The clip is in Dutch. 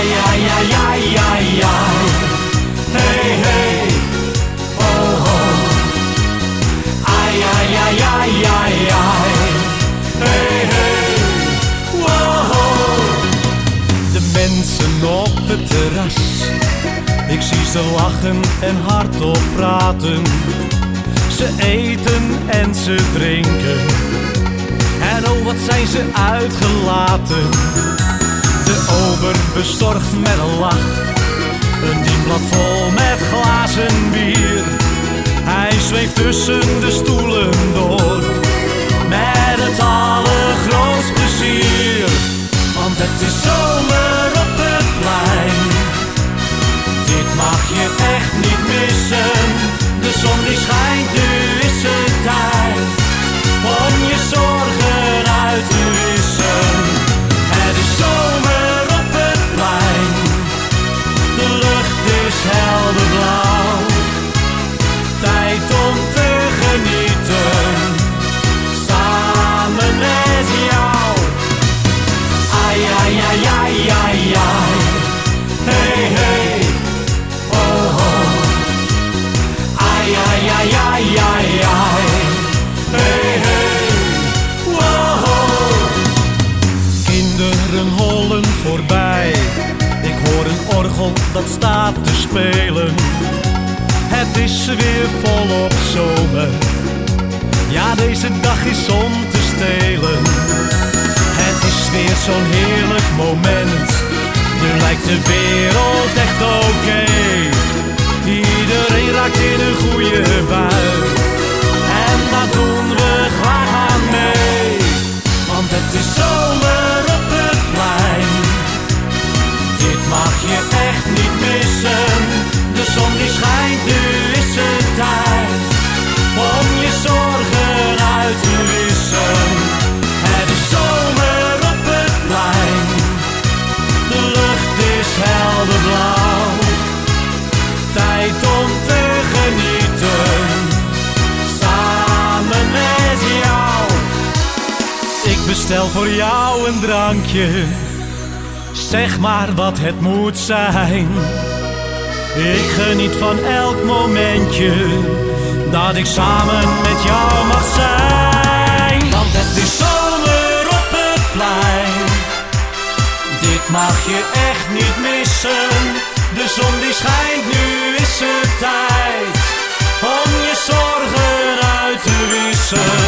Ai, ai, ai, ai, ai. Hey, hey. Oh, oh. Ai, ai, ai, ai. Hey, hey. Wow. De mensen op het terras. Ik zie ze lachen en hardop praten. Ze eten en ze drinken. En oh, wat zijn ze uitgelaten. De ober met een lach. Een dienblad vol met glazen bier. Hij zweeft tussen de stoelen door. Met het allergrootst plezier. Want het is zomer op het plein. Dit mag je echt niet missen. De zon die schijnt, Kinderen hollen voorbij. Ik hoor een orgel dat staat te spelen. Het is weer volop zomer. Ja, deze dag is om te stelen. Het is weer zo'n heerlijk moment. Nu lijkt de wereld bestel voor jou een drankje. Zeg maar wat het moet zijn. Ik geniet van elk momentje dat ik samen met jou mag zijn. Want het is zomer op het plein. Dit mag je echt niet missen. De zon die schijnt, nu is het tijd om je zorgen uit te wissen.